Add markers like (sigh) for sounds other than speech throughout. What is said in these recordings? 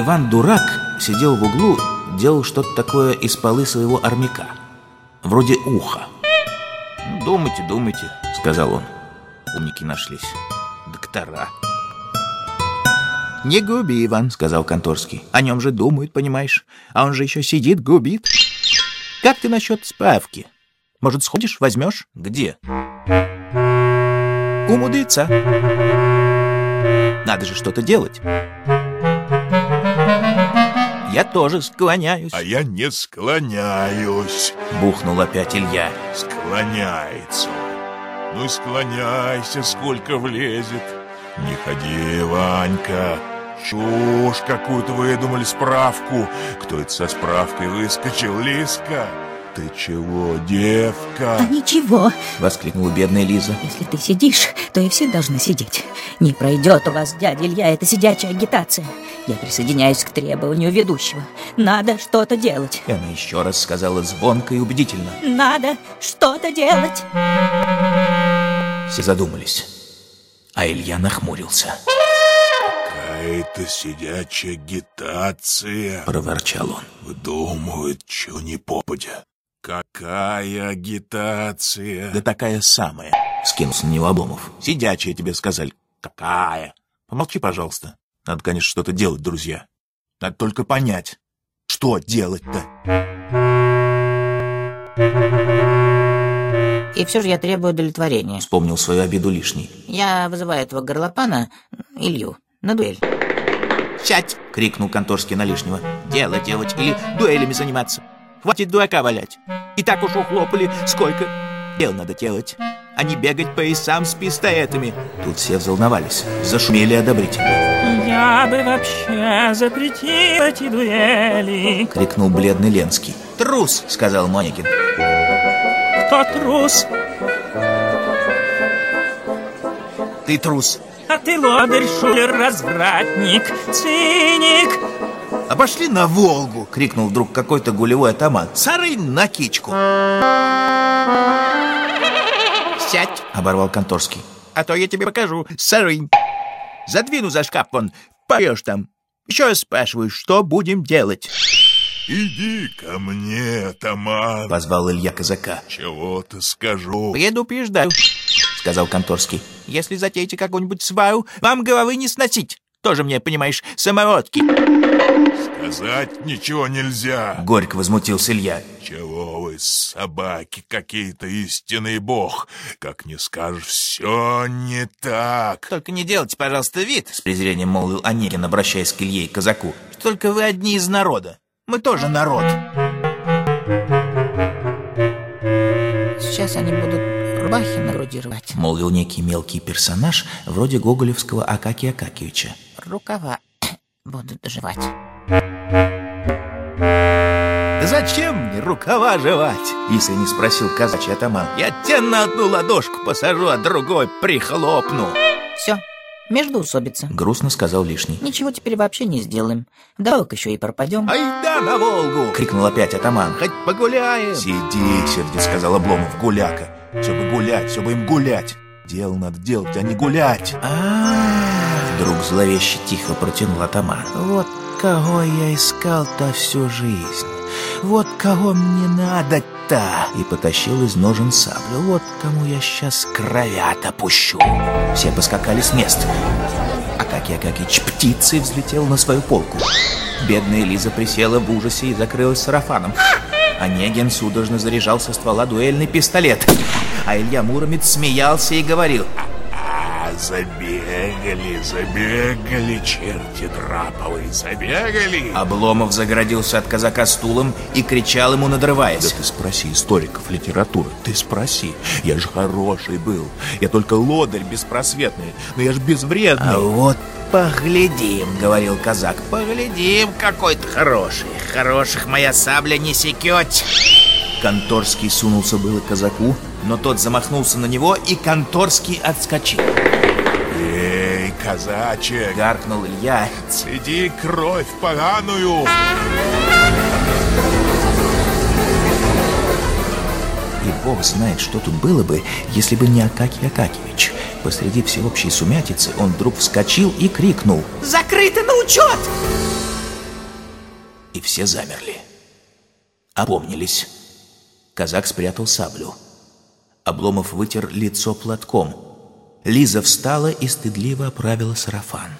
Иван Дурак сидел в углу, делал что-то такое из полы своего армяка. Вроде уха. «Думайте, думайте», — сказал он. Умники нашлись. Доктора. «Не губи, Иван», — сказал Конторский. «О нем же думают, понимаешь? А он же еще сидит, губит. Как ты насчет справки? Может, сходишь, возьмешь?» «Где?» «У мудреца. Надо же что-то делать». Я тоже склоняюсь. А я не склоняюсь. Бухнул опять Илья. Склоняется. Ну и склоняйся, сколько влезет. Не ходи, Ванька. Чушь какую-то выдумали справку. Кто это со справкой выскочил, Лиска? Ты чего, девка? А ничего. Воскликнула бедная Лиза. Если ты сидишь, то и все должны сидеть. Не пройдет у вас, дядя Илья, это сидячая агитация. Я присоединяюсь к требованию ведущего. Надо что-то делать. И она еще раз сказала звонко и убедительно. Надо что-то делать. Все задумались. А Илья нахмурился. Какая-то сидячая агитация, Проворчал он. Выдумывают, что не попадя. Какая агитация? Да такая самая. Скинулся на него Обломов. Сидячая тебе сказали. Какая? Помолчи, пожалуйста. Надо, конечно, что-то делать, друзья. Надо только понять, что делать-то. И все же я требую удовлетворения. Вспомнил свою обиду лишний. Я вызываю этого горлопана, Илью, на дуэль. «Сядь!» — крикнул Конторский на лишнего. «Дело делать или дуэлями заниматься. Хватит дурака валять. И так уж ухлопали, сколько дел надо делать, а не бегать по лесам с пистолетами». Тут все взволновались, зашумели одобрительно. Я бы вообще запретил эти дуэли. — крикнул бледный Ленский. «Трус!» — сказал Моникин. Кто трус, «Ты трус!» а ты лодырь, шулер, развратник, циник. «А пошли на Волгу!» — крикнул вдруг какой-то гулевой атаман. «Сары на кичку!» «Сядь!» — оборвал Конторский. «А то я тебе покажу, сарынь! Задвину за шкаф вон, поешь там. Еще раз спрашиваю, что будем делать?» Иди ко мне, атаман. Позвал Илья казака. Чего-то скажу. «Предупреждаю», — сказал Конторский. «Если затеете какую-нибудь свару, вам головы не сносить. Тоже мне, понимаешь, самородки». Сказать ничего нельзя. Горько возмутился Илья. Чего вы, собаки, какие-то истинный бог. Как не скажешь, все не так. «Только не делайте, пожалуйста, вид», — с презрением молвил Онегин, обращаясь к Илье и казаку, «что только вы одни из народа. Мы тоже народ». Сейчас они будут рубахи на груди рвать. Молвил некий мелкий персонаж, вроде гоголевского Акакия Акакиевича. Рукава (clears throat) будут жевать. «Зачем мне рукава жевать?» — искренне спросил казачий атаман. «Я тебя на одну ладошку посажу, а другой прихлопну!» Все, междоусобица. Грустно сказал лишний. Ничего теперь вообще не сделаем. Вдобавок еще и пропадем. «Айда на Волгу!» — крикнул опять атаман. «Хоть погуляем!» «Сиди, сердито сказал Обломов, гуляка. Все бы гулять, все бы им гулять. Дело надо делать, а не гулять. а Вдруг зловеще тихо протянул атаман. «Вот кого я искал-то всю жизнь. Вот кого мне надо-то!» И потащил из ножен саблю. «Вот кому я сейчас кровят опущу!» Все поскакали с мест. Акакий Акакич птицей взлетел на свою полку. Бедная Лиза присела в ужасе и закрылась сарафаном. Онегин судорожно заряжал со ствола дуэльный пистолет. А Илья Муромец смеялся и говорил забегали, забегали, черти драповые, забегали. Обломов загородился от казака стулом и кричал ему, надрываясь. Да ты спроси историков литературы, ты спроси. Я же хороший был. Я только лодырь беспросветный, но я же безвредный. «А вот поглядим», — говорил казак, — «поглядим, какой ты хороший. Хороших моя сабля не секет». Конторский сунулся было к казаку, но тот замахнулся на него, и Конторский отскочил. Казачек, Гаркнул Илья. цеди кровь поганую. И бог знает, что тут было бы, если бы не Акакий Акакевич. Посреди всеобщей сумятицы он вдруг вскочил и крикнул. Закрыто на учет! и все замерли. Опомнились. Казак спрятал саблю. Обломов вытер лицо платком. Лиза встала и стыдливо оправила сарафан.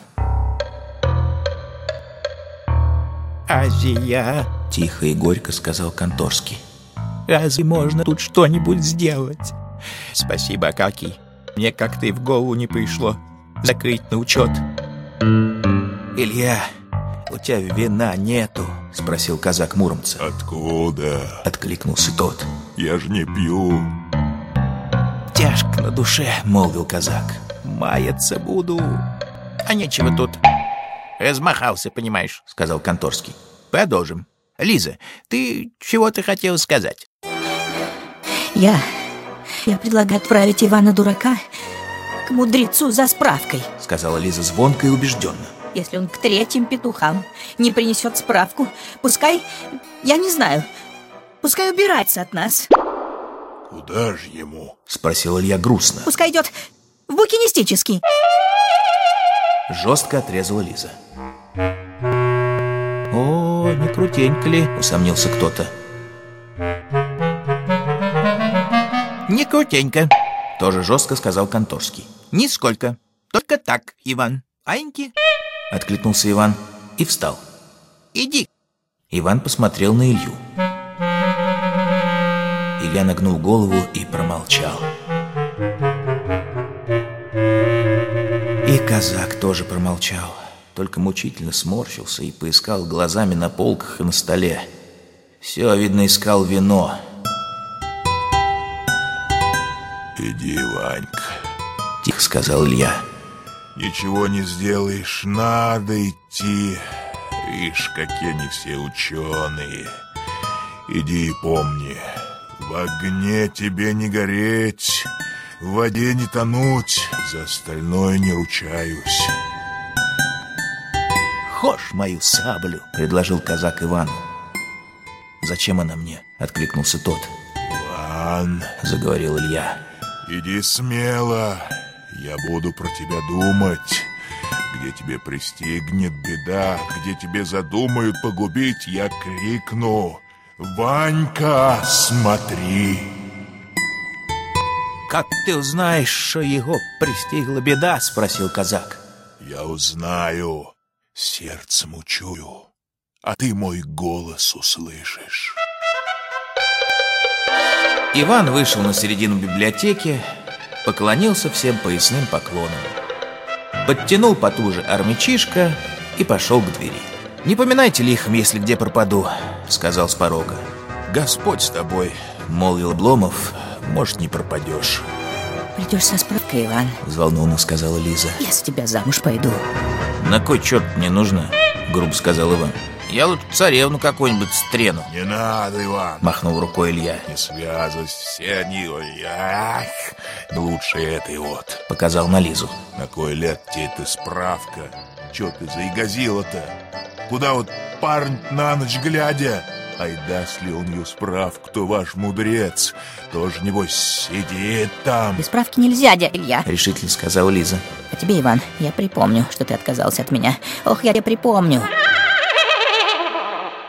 Азия, Тихо и горько сказал Конторский. разве можно тут что-нибудь сделать? Спасибо, Акакий. Мне как-то и в голову не пришло закрыть на учет. «Илья, у тебя вина нету?» — спросил казак Муромца. Откуда? Откликнулся тот. Я же не пью. «Тяжко на душе», — молвил казак. Маяться буду. А нечего тут. Размахался, понимаешь, Сказал Конторский. Продолжим. Лиза, ты чего-то хотела сказать? Я... Я предлагаю отправить Ивана Дурака к мудрецу за справкой. Сказала Лиза звонко и убежденно. Если он к третьим петухам не принесет справку, пускай... Я не знаю. Пускай убирается от нас. Куда же ему? Спросил Илья грустно. Пускай идет в букинистический. Жестко отрезала Лиза. «О, не крутенько ли?» — усомнился кто-то. Не крутенько. Тоже жестко сказал Конторский. Нисколько. Только так, Иван. Аньки, Откликнулся Иван и встал. иди. Иван посмотрел на Илью. Илья нагнул голову и промолчал. И казак тоже промолчал, только мучительно сморщился и поискал глазами на полках и на столе. Все, видно, искал вино. Иди, Ванька. Тихо сказал Илья. Ничего не сделаешь, надо идти. Ишь, какие они все ученые. Иди и помни, в огне тебе не гореть, в воде не тонуть, за остальное не ручаюсь. «Хошь мою саблю!» — предложил казак Ивану. «Зачем она мне?» — откликнулся тот. Ван, Заговорил Илья. иди смело, я буду про тебя думать. Где тебе пристигнет беда, где тебе задумают погубить, я крикну «Ванька, смотри!» «Как ты узнаешь, что его пристигла беда?» — спросил казак. Я узнаю, сердцем учую, а ты мой голос услышишь. Иван вышел на середину библиотеки, поклонился всем поясным поклоном. Подтянул потуже армячишка и пошел к двери. «Не поминайте лихом, если где пропаду», — сказал с порога. Господь с тобой. — молвил Обломов, — может, не пропадешь. Придешь со справкой, Иван. — взволнованно сказала Лиза. Я за тебя замуж пойду. «На кой черт мне нужно?» — грубо сказал Иван. «Я лучше царевну какую-нибудь стрену», Не надо, Иван. — махнул рукой Илья. Не связывайся, все они... Ах, лучше этой вот. Показал на Лизу. На кой лет тебе эта справка? Че ты заигазила-то? Куда вот парень на ночь глядя? Ай, даст ли он ее справку, то ваш мудрец тоже, небось, сидит там. Без справки нельзя, дядя Илья. Решительно сказала Лиза. А тебе, Иван, я припомню, что ты отказался от меня. Ох, я тебе припомню.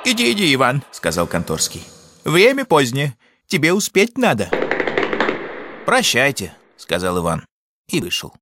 Иди, иди, Иван. Сказал Конторский. Время позднее. Тебе успеть надо. «Прощайте», — сказал Иван. И вышел.